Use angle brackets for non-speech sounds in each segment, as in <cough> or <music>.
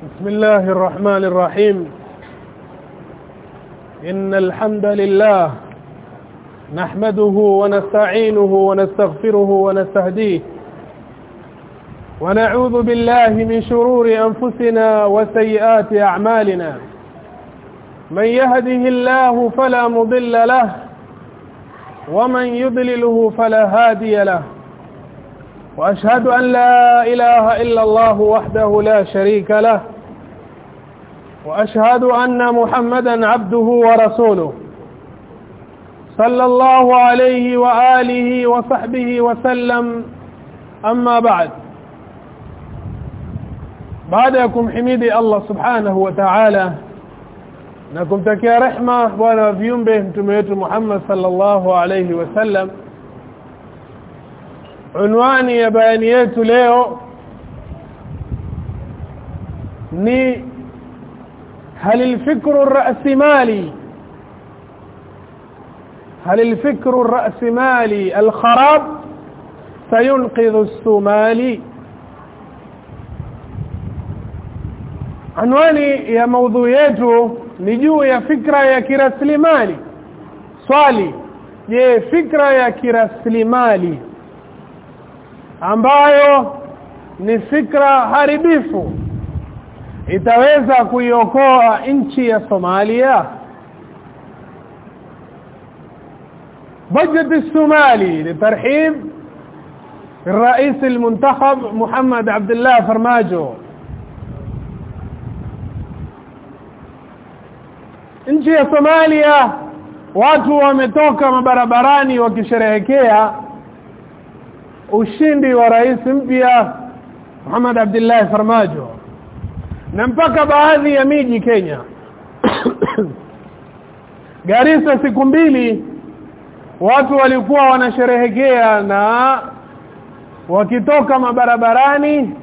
بسم الله الرحمن الرحيم. إن الحمد لله نحمده ونستعينه ونستغفره ونستهديه. ونعوذ بالله من شرور أنفسنا وسيئات أعمالنا. من يهده الله فلا مضل له ومن يضلله فلا هادي له. وأشهد أن لا إله إلا الله وحده لا شريك له وأشهد أن محمدا عبده ورسوله. صلى الله عليه وآله وصحبه وسلم. أما بعد بعدكم حميدي الله سبحانه وتعالى. na kumtakia rehma bwana wa viumbe mtume wetu Muhammad sallallahu alayhi wasallam unwani ya bayani yetu leo ni هل الفكر الرأسمالي هل الفكر الرأسمالي الخراب سينقذ السومالي عنواني ya maudhui yetu ni juu ya fikra ya kiraslimali swali je fikra ya kiraslimali ambayo ni fikra haribifu itaweza kuiokoa nchi ya Somalia بجت الصومالي لترحيب الرئيس المنتخب محمد عبد الله فرماجو nchi ya Somalia watu wametoka mabarabarani wakisherehekea ushindi wa rais mpya Muhammad Abdullah Farmajo. Na mpaka baadhi ya miji Kenya. <coughs> Garissa siku mbili watu walikuwa wanasherehekea na wakitoka mabarabarani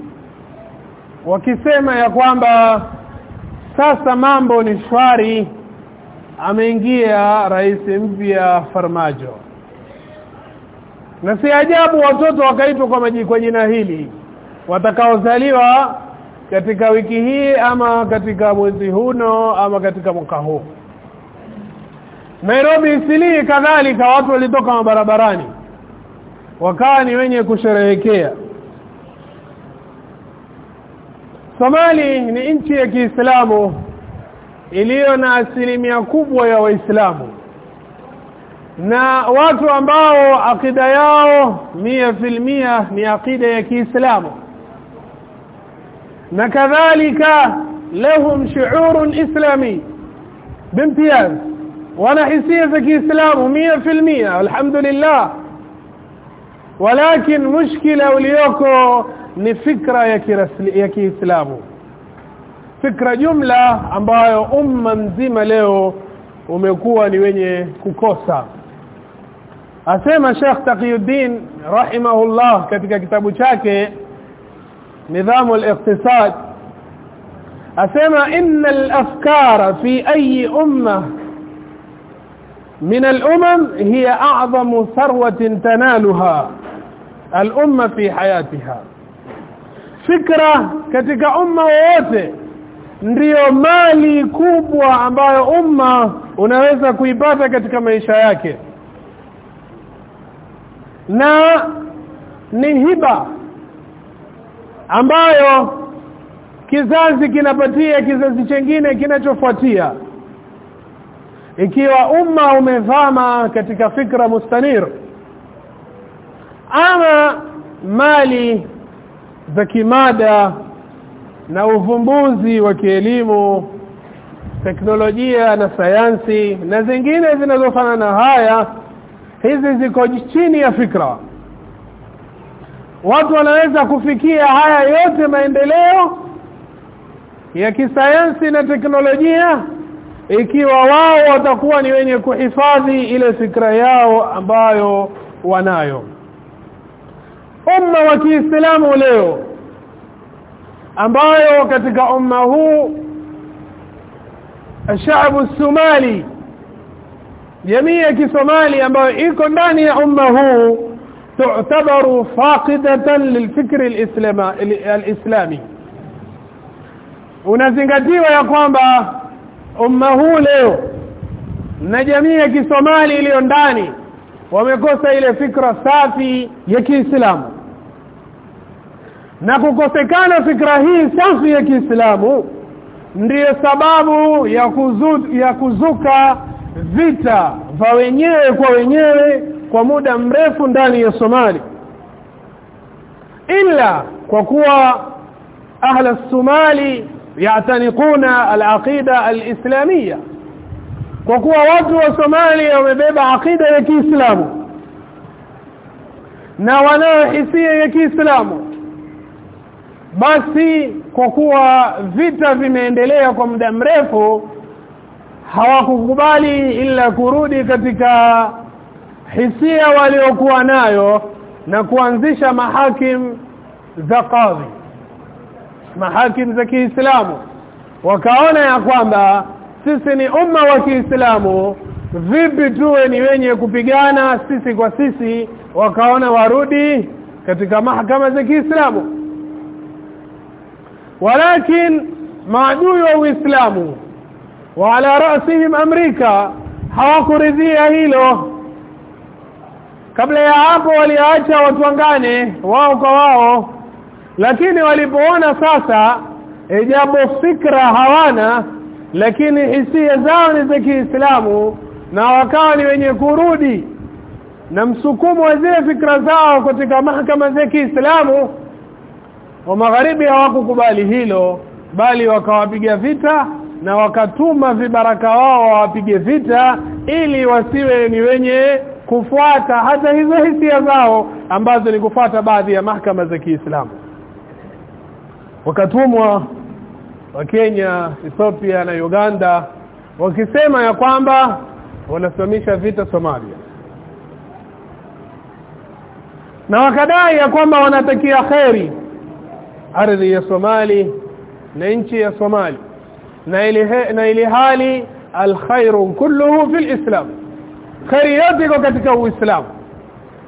wakisema ya kwamba sasa mambo ni shwari ameingia rais mpya Farmajo na si ajabu watoto wakaitwa kwa maji kwa jina hili watakaozaliwa katika wiki hii ama katika mwezi huno ama katika mwaka huu. Nairobi isilii kadhalika watu walitoka mabarabarani wakawa ni wenye kusherehekea. Somali ni nchi ya Kiislamu iliyo na asilimia kubwa ya Waislamu na watu ambao akida yao mia filmia ni akida ya Kiislamu na kadhalika lahum shuurun islami bimtiyaz wana hisia za Kiislamu mia filmia alhamdulillah walakin mushkila ulioko ni fikra ya Kiislamu fikra jumla ambayo umma mzima leo umekuwa ni wenye kukosa asema Sheikh Taqiyuddin rahimahullah katika kitabu chake نظام الاقتصاد اسمع ان الافكار في اي امه من الامم هي اعظم ثروه تنالها الامه في حياتها فكره katika umma wote ndiyo mali kubwa ambayo umma unaweza kuipata katika maisha yake na ni hiba ambayo kizazi kinapatia kizazi chengine kinachofuatia. Ikiwa umma umevama katika fikra mustanir ama mali za kimada na uvumbuzi wa kielimu teknolojia na sayansi na zingine zinazofanana haya hizi ziko chini ya fikra. Watu wanaweza kufikia haya yote maendeleo ya kisayansi na teknolojia ikiwa wao watakuwa ni wenye kuhifadhi ile fikra yao ambayo wanayo. Umma wa Kiislamu leo ambayo katika umma huu ashabu Somali jamii ya Kisomali ambayo iko ndani ya umma huu تعتبر فاقدة للفكر الإسلامي unazingatiwa ya kwamba umma huu leo na jamii ya Kisomali iliyo ndani wamekosa ile fikra safi ya Kiislamu na kukosekana fikra hii safi ya Kiislamu ndiyo sababu ya kuzu, ya kuzuka vita vya wenyewe kwa wenyewe kwa muda mrefu ndani ya Somali ila kwa kuwa ahla Somali yatanikuna al-aqida al-islamiyya. Kwa kuwa watu wa Somalia wamebeba akida ya Kiislamu na wanao hisia ya Kiislamu. Basi kwa kuwa vita vimeendelea kwa muda mrefu hawakukubali ila kurudi katika hisia waliokuwa nayo na kuanzisha mahakim za kadhi mahakim za Kiislamu. Wakaona ya kwamba sisi ni umma wa Kiislamu vipi tuwe ni wenye kupigana sisi kwa sisi? Wakaona warudi katika mahakama za Kiislamu. Walakin maadui wa Uislamu wa ala rasihim amrika hawakuridhia hilo. Kabla ya hapo waliacha watuangane wao kwa wao. Lakini walipoona sasa ijapo fikra hawana lakini hisia zao ni za Kiislamu na wakawa ni wenye kurudi na msukumo wa zile fikra zao katika mahakama za Kiislamu. Wa magharibi hawakukubali hilo bali wakawapiga vita na wakatuma vibaraka wao wapige vita ili wasiwe ni wenye kufuata hata hizo hisia zao ambazo ni kufuata baadhi ya mahakama za Kiislamu. Wakatumwa wa Kenya, Ethiopia na Uganda wakisema ya kwamba wanasimamisha vita Somalia. Na wakadai ya kwamba wanatakia kheri ardhi ya Somali na nchi ya Somali na ili na ili hali alkhairu kulluhu fil islam. Khairi yote iko katika uislamu.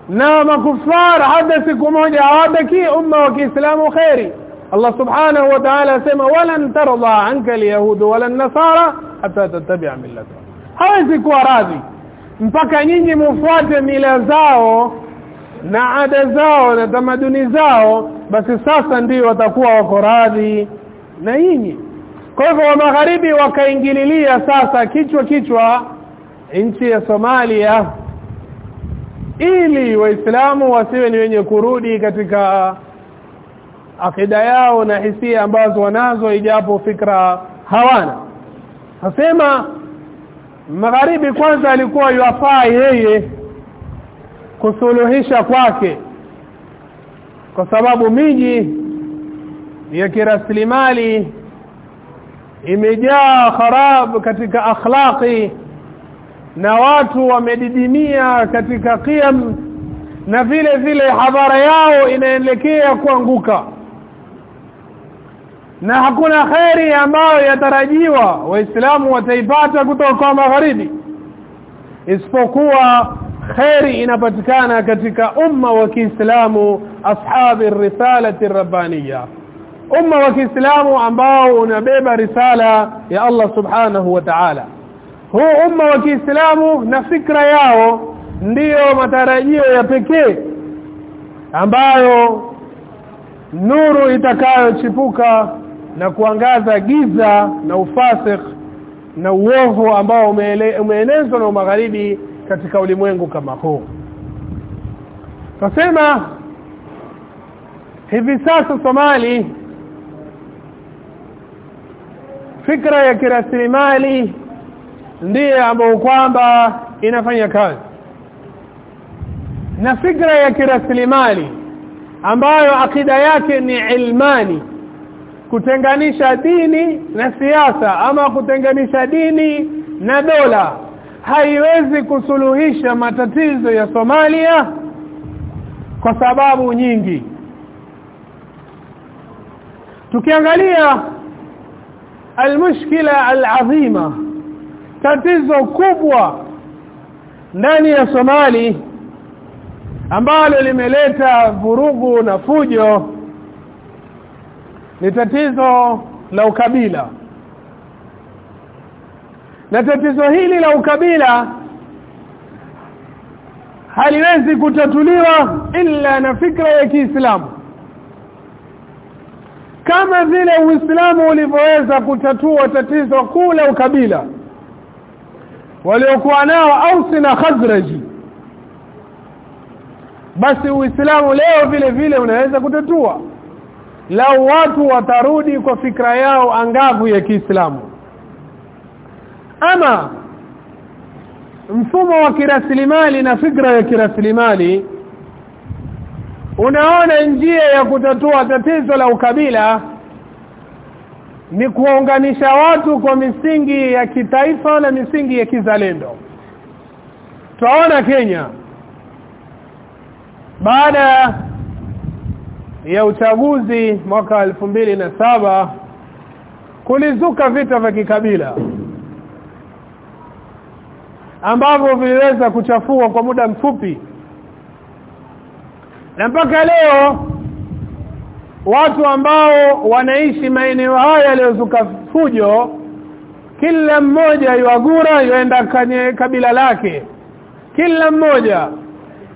Na makufara hata siku moja hawabaki umma wa Kiislamu khairi Allah subhanahu wa ta'ala asema walan tarda anka alyahud wala nasara hata tattabi'a millata. Hawezi kuwa radhi. Mpaka nyinyi mufuate mila zao na ada zao na tamaduni zao basi sasa ndio watakuwa wako radhi na nyinyi kwa hivyo wa magharibi wakaingililia sasa kichwa kichwa nchi ya Somalia ili waislamu wasiwe ni wenye kurudi katika akida yao na hisia ambazo wanazo ijapo fikra hawana. Nasema magharibi kwanza alikuwa yuafaa yeye kusuluhisha kwake kwa sababu miji ya kiraslimali imejaa kharab katika akhlaqi na watu wamedidimia katika qiyam na vile vile hadhara yao inaelekea kuanguka. Na hakuna khairi ambayo yatarajiwa waislamu wataipata kutoka kwa magharibi isipokuwa khairi inapatikana katika umma wa Kiislamu ashabi risalati rabbaniya umma wa Kiislamu ambao unabeba risala ya Allah subhanahu wa ta'ala. Huu umma wa Kiislamu na fikra yao ndiyo matarajio ya pekee ambayo nuru itakayochipuka na kuangaza giza na ufasik na uovu ambao umeenezwa na magharibi katika ulimwengu kama huu. Tasema hivi sasa Somali fikra ya kirasimali ndiye ambayo kwamba inafanya kazi. Na fikra ya kirasimali ambayo akida yake ni ilmani kutenganisha dini na siasa ama kutenganisha dini na dola haiwezi kusuluhisha matatizo ya Somalia kwa sababu nyingi. Tukiangalia almushkila alazima tatizo kubwa ndani ya Somali ambalo limeleta vurugu na fujo ni tatizo la ukabila. Na tatizo hili la ukabila haliwezi kutatuliwa ila na fikra ya Kiislamu kama vile Uislamu ulivyoweza kutatua tatizo kuu la ukabila. Waliokuwa nao Ausi na Khazraji basi Uislamu leo vile vile unaweza kutatua. Lau watu watarudi kwa fikra yao angavu ya Kiislamu. Ama mfumo wa kirasilimali na fikra ya kirasilimali unaona njia ya kutatua tatizo la ukabila? Ni kuunganisha watu kwa misingi ya kitaifa na misingi ya kizalendo. Twaona Kenya. Baada ya uchaguzi mwaka na saba kulizuka vita vya kikabila ambavyo viliweza kuchafua kwa muda mfupi na mpaka leo watu ambao wanaishi maeneo haya yaliyozuka fujo kila mmoja yuagura yuenda kwenye kabila lake. Kila mmoja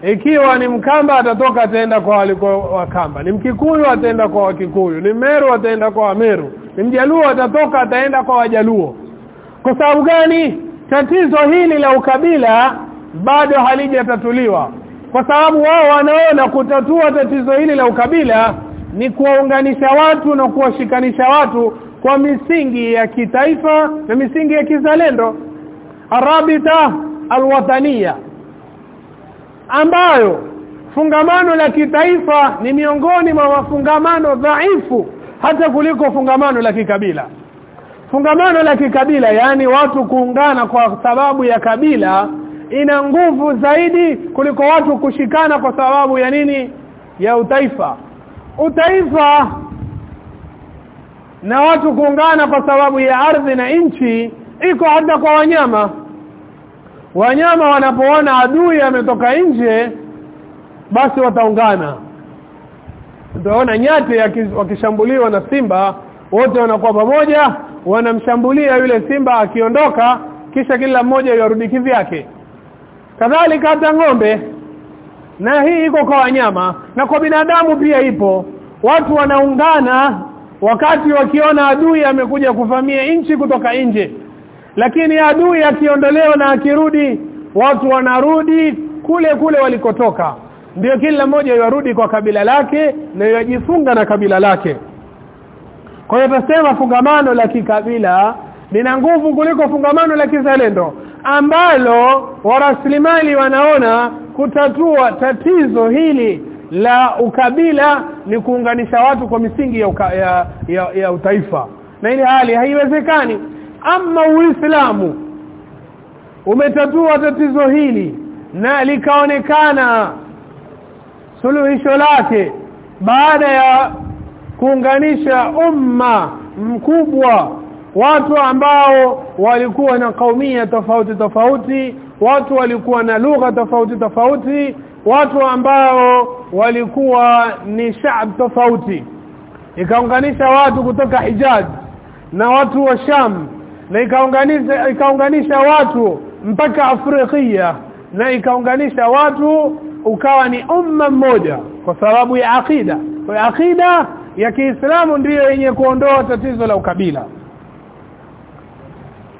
ikiwa ni mkamba atatoka ataenda kwa waliko wakamba ni mkikuyu ataenda kwa wakikuyu. Ni meru ataenda kwa wameru. Ni mjaluo atatoka ataenda kwa wajaluo. Kwa sababu gani? Tatizo hili la ukabila bado halijatatuliwa kwa sababu wao wanaona kutatua tatizo hili la ukabila ni kuwaunganisha watu na kuwashikanisha watu kwa misingi ya kitaifa na misingi ya kizalendo. Arabita alwatania ambayo fungamano la kitaifa ni miongoni mwa mafungamano dhaifu hata kuliko fungamano la kikabila. Fungamano la kikabila yani watu kuungana kwa sababu ya kabila ina nguvu zaidi kuliko watu kushikana kwa sababu ya nini? Ya utaifa. Utaifa na watu kuungana kwa sababu ya ardhi na nchi iko hata kwa wanyama. Wanyama wanapoona adui ametoka nje basi wataungana. Utaona nyati wakishambuliwa na simba wote wanakuwa pamoja wanamshambulia yule simba akiondoka kisha kila mmoja yarudi kivyake kadhalika hata ng'ombe. Na hii iko kwa wanyama. Na kwa binadamu pia ipo. Watu wanaungana wakati wakiona adui amekuja kuvamia nchi kutoka nje. Lakini adui akiondolewa na akirudi watu wanarudi kule kule walikotoka. Ndio kila mmoja yarudi kwa kabila lake na yajifunga na kabila lake. Kwa hiyo tunasema fungamano la kikabila lina nguvu kuliko fungamano la kizalendo ambalo waraslimali wanaona kutatua tatizo hili la ukabila ni kuunganisha watu kwa misingi ya, uka, ya, ya, ya utaifa. Na ile hali haiwezekani. Ama uislamu umetatua tatizo hili na likaonekana suluhisho lake baada ya kuunganisha umma mkubwa watu ambao walikuwa na kaumia tofauti tofauti watu walikuwa na lugha tofauti tofauti watu ambao walikuwa ni shaab tofauti. Ikaunganisha watu kutoka Hijaz na watu wa Sham na ikaunganisha ikaunganisha watu mpaka Afrika na ikaunganisha watu ukawa ni umma mmoja kwa sababu ya akida kwa akida ya Kiislamu ndiyo yenye kuondoa tatizo la ukabila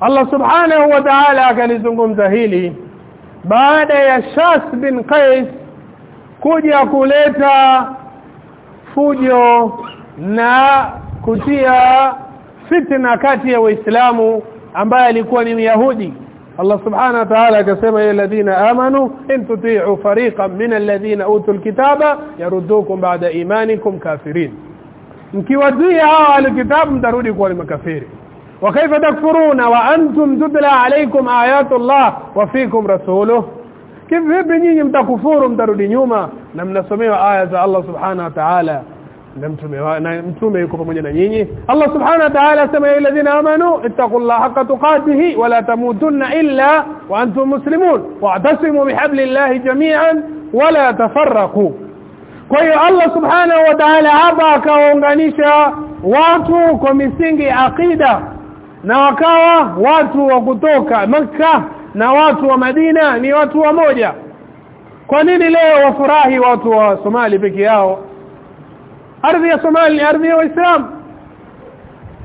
Allah subhanahu wa ta'ala akalizungumza hili. Baada ya Shas bin Qais kuja kuleta fujo na kutia fitna kati ya waislamu ambaye alikuwa ni myahudi. Allah subhanahu wa ta'ala akasema ya alladhina amanu in tuti'u fariqan min alladhina utul kitaba yaruddukum ba'da imanikum kafirin. Mkiwatii hawa alkitabu mtarudi kuwa ni makafiri wa kaifa takfuruna wa antum tudla alaykum ayatullah wa fikum rasuluhu kivipi nyinyi mtakufuru mtarudi nyuma na mnasomewa aya za Allah subhanahu wa ta'ala. Mtume na pamoja na nyinyi. Allah subhanahu wa ta'ala sema ya alladhina amanu ittaqullaha haqqa tuqatih wa la tamutunna illa wa antum muslimun wa'tasimu bihablillahi jami'an kwa hiyo Allah subhanahu wa ta'ala hapa akawaunganisha watu kwa misingi aqida na wakawa watu wa kutoka maka na watu wa Madina ni watu wa moja. Kwa nini leo wafurahi watu wa Somali peke yao? Ardhi ya Somali ardhi ya Waislamu.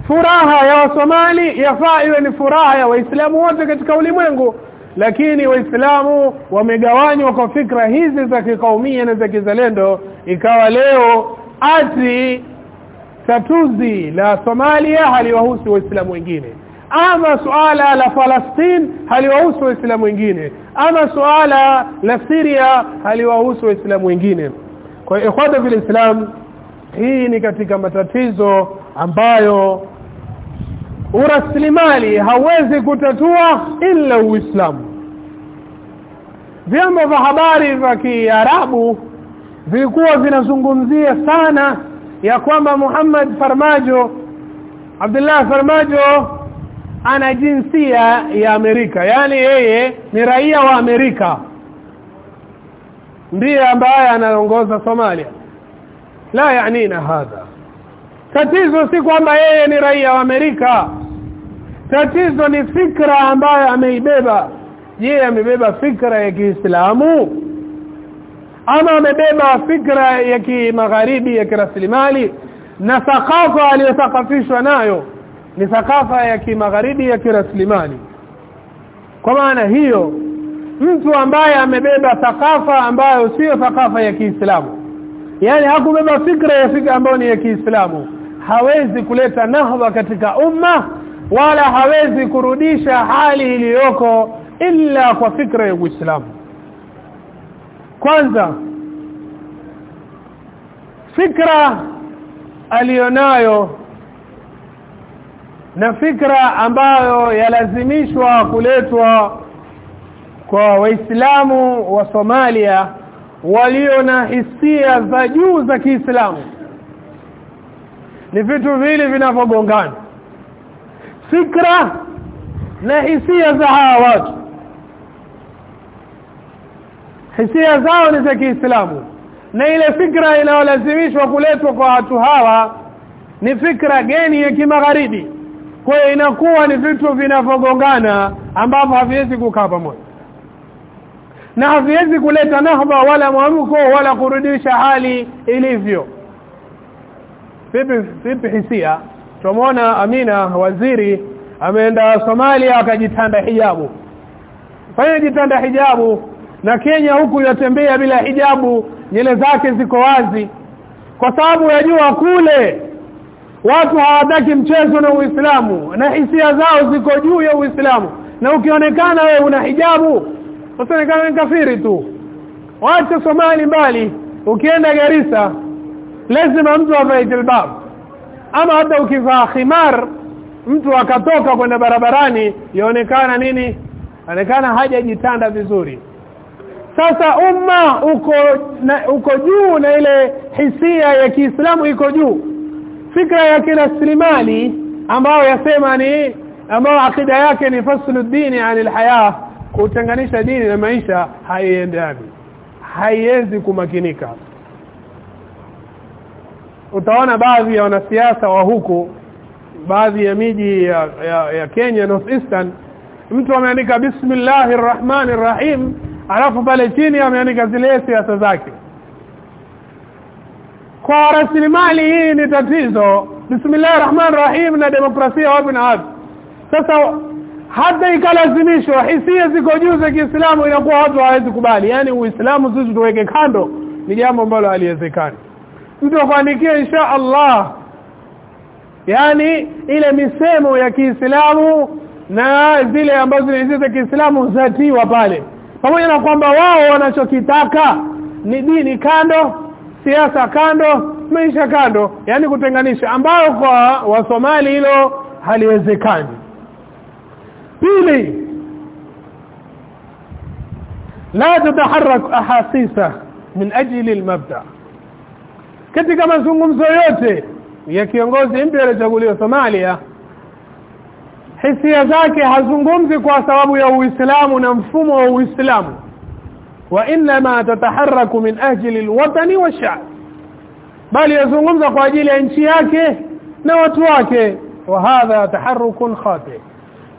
Furaha ya Wasomali yafaa iwe ni furaha ya Waislamu wote katika ulimwengu. Lakini Waislamu wamegawanywa kwa fikra hizi za kikaumia na za kizalendo. Ikawa leo ati tatuzi la Somalia haliwahusu Waislamu wengine. Ama suala la Palestine haliwahusu Waislamu wengine. Ama suala la Syria haliwahusu Waislamu wengine. Kwa hiyo ikhwata fil Islam hii ni katika matatizo ambayo uraslimali hawezi kutatua ila Uislamu. Vyombo vya habari vya Kiarabu vilikuwa vinazungumzia sana ya kwamba Muhammad Farmajo Abdullah Farmajo ana jinsia ya Amerika. Yani yeye ni raia wa Amerika. Ndiye ambaye anaongoza Somalia. La yanina hadha. Tatizo si kwamba yeye ni raia wa Amerika. Tatizo ni fikra ambayo ameibeba. Yeye amebeba fikra ya Kiislamu ama amebeba fikra ya kimagharibi ya kiraslimali na thakafa aliyothakafishwa nayo ni thakafa ya kimagharibi ya kiraslimali kwa maana hiyo mtu ambaye amebeba thakafa ambayo sio thakafa ya Kiislamu yani hakubeba fikra ya fikra ambayo ni ya Kiislamu hawezi kuleta nahwa katika umma wala hawezi kurudisha hali iliyoko illa kwa fikra ya Uislamu kwanza fikra alionayo na fikra ambayo yalazimishwa kuletwa kwa waislamu wa Somalia walio na hisia za juu za Kiislamu. Ni vitu vile vinavyogongana. Fikra na hisia za hawa watu hisia zao ni za Kiislamu. Na ile fikra inayolazimishwa kuletwa kwa watu hawa ni fikra geni ya kimagharibi. Kwa hiyo inakuwa ni vitu vinavyogongana ambavyo haviwezi kukaa pamoja. Na haviwezi kuleta nahba wala mwamko wala kurudisha hali ilivyo. Vipi vipi hisia? Tumeona Amina waziri ameenda Somalia akajitanda hijabu. Fanya jitanda hijabu na Kenya huku yatembea bila hijabu nyele zake ziko wazi. Kwa sababu yajua kule watu hawataki mchezo na Uislamu na hisia zao ziko juu ya Uislamu. Na ukionekana wewe una hijabu utaonekana ni kafiri tu. Wacha Somali mbali ukienda Garissa lazima mtu avae jilbab ama hata ukivaa khimar mtu akatoka kwenda barabarani yaonekana nini? Onekana hajajitanda vizuri sasa umma uko na, uko juu na ile hisia ya Kiislamu iko juu. Fikra ya kiraslimali ambao yasema ni ambao akida yake ni faslu dini anil haya kutenganisha dini na maisha haiendani haiwezi kumakinika. Utaona baadhi ya wanasiasa wa huku baadhi ya miji ya, ya, ya Kenya North Eastern mtu ameandika bismillahir rahmanir rahim alafu pale chini ameandika zile siasa zake. Kwa rasilimali hii ni tatizo. Bismillahir rahmanir rahim na demokrasia wapi na wapi? Sasa hata ikalazimishwa hisia ziko juu za Kiislamu inakuwa watu hawezi kubali. Yani Uislamu sisi tuweke kando ni jambo ambalo haliwezekani. Mtu akuandikia insha Allah. Yani ile misemo ya Kiislamu na zile ambazo ni za Kiislamu zatiwa pale pamoja na kwamba wao wanachokitaka ni dini kando siasa kando maisha kando yani kutenganisha ambao kwa wasomali hilo haliwezekani. Pili la tataharak ahasisa min ajli almabda. Katika mazungumzo yote ya kiongozi mpya aliyochaguliwa Somalia hisia zake hazungumzi kwa sababu ya Uislamu na mfumo wa Uislamu. Wa inma tataharaku min ajli alwatani wash'ab bali yazungumza kwa ajili ya nchi yake na watu wake. Wa hadha taharrukun khati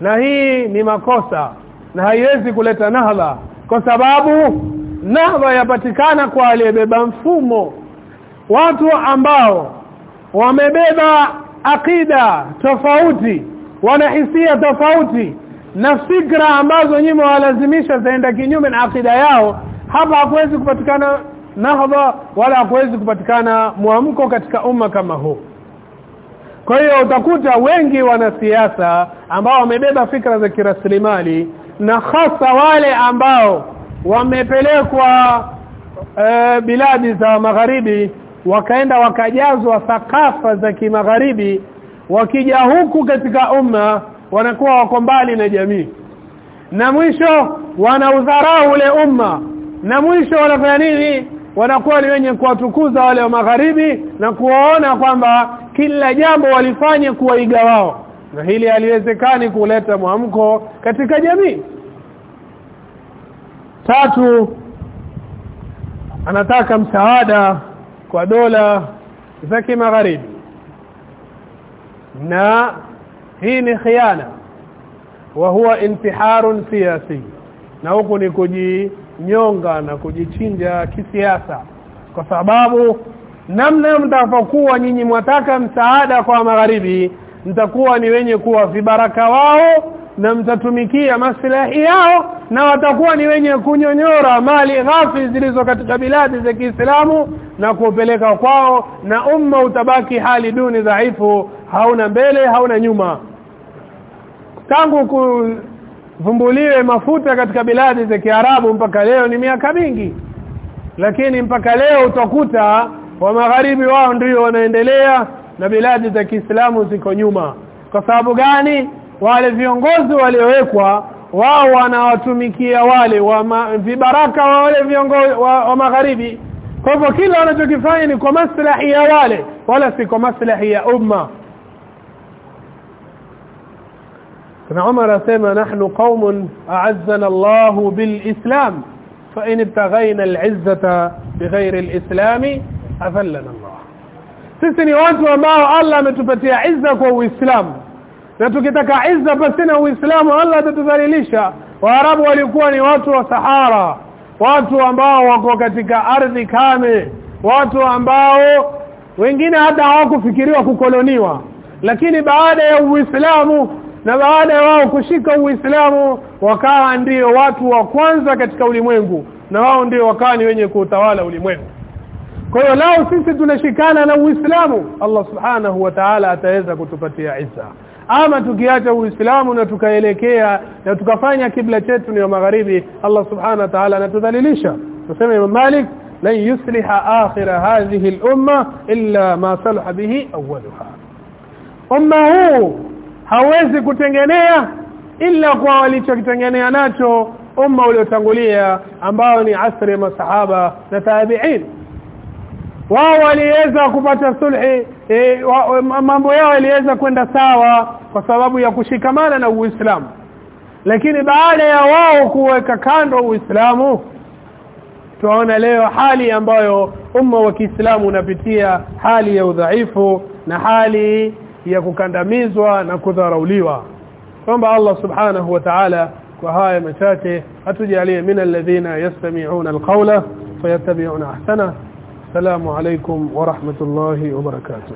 na hii ni makosa na haiwezi kuleta nahdha kwa sababu nahdha yapatikana kwa aliyebeba mfumo. Watu ambao wamebeba akida tofauti wana hisia tofauti na fikra ambazo nyinyi walazimisha zaenda kinyume na akida yao. Hapa hakuwezi kupatikana nahdha wala hakuwezi kupatikana mwamko katika umma kama huu. Kwa hiyo utakuta wengi wanasiasa ambao wamebeba fikra za kiraslimali na hasa wale ambao wamepelekwa e, biladi za magharibi wakaenda wakajazwa thakafa za kimagharibi wakija huku katika umma wanakuwa wako mbali na jamii. Na mwisho wanaudharau ule umma. Na mwisho wanafanya nini? Wanakuwa ni wenye kuwatukuza wale wa magharibi na kuwaona kwamba kila jambo walifanye kuwaiga wao. Na hili haliwezekani kuleta mwamko katika jamii. Tatu anataka msaada kwa dola za kimagharibi na hii ni khiana. Wa huwa intiharun siyasi. Na huku ni kujinyonga na kujichinja kisiasa. Kwa sababu namna mtakapokuwa nyinyi mwataka msaada kwa magharibi mtakuwa ni wenye kuwa vibaraka wao na mtatumikia maslahi yao na watakuwa ni wenye kunyonyora mali ghafi zilizo katika biladi za Kiislamu na kupeleka kwao na umma utabaki hali duni dhaifu hauna mbele hauna nyuma. Tangu kuvumbuliwe mafuta katika biladi za Kiarabu mpaka leo ni miaka mingi. Lakini mpaka leo utakuta wa magharibi wao ndio wanaendelea na biladi za Kiislamu ziko nyuma. Kwa sababu gani? Wale viongozi waliowekwa wao wanawatumikia wale wa ma, vibaraka wa wale viongozi wa, wa magharibi. Kwa hivyo kila wanachokifanya ni kwa maslahi ya wale wala si kwa maslahi ya umma Ibn Umar asema a'azzana Allah bil Islam fa in ibtaghayna al-'izzata bighayri al-islam afallana Allah Sisi ni watu ambao Allah ametupatia izza kwa Uislamu na tukitaka izza pasina Uislamu Allah atatudhalilisha Waarabu walikuwa ni watu wa Sahara watu ambao wako katika ardhi kame watu ambao wengine hata hawakufikiriwa kukoloniwa lakini baada ya Uislamu na baada ya wao kushika Uislamu wakawa ndio watu wa kwanza katika ulimwengu na wao ndio wakawa ni wenye kuutawala ulimwengu. Kwa hiyo lao sisi tunashikana na Uislamu Allah Subhanahu wa Ta'ala ataweza kutupatia izza ama tukiacha Uislamu na tukaelekea na tukafanya kibla chetu ni magharibi Allah Subhanahu wa Ta'ala anatudhalilisha. Tuseme Imam Malik lan yusliha akhira hadhihi al-umma illa ma salaha bihi awwalaha umma huu hawezi kutengenea ila kwa walichokitengenea nacho umma uliotangulia ambao ni asri ya masahaba na tabi'in. Wao waliweza kupata sulhi e, wa, mambo yao yaliweza kwenda sawa kwa sababu ya kushikamana na Uislamu. Lakini baada ya wao kuweka kando Uislamu tunaona leo hali ambayo umma wa Kiislamu unapitia hali ya udhaifu na hali ya kukandamizwa na kudharauliwa kwamba Allah subhanahu wa ta'ala kwa haya machache atujalie min alladhina yastami'una alqawla fayattabi'una ahsana السلام عليكم ورحمة الله وبركاته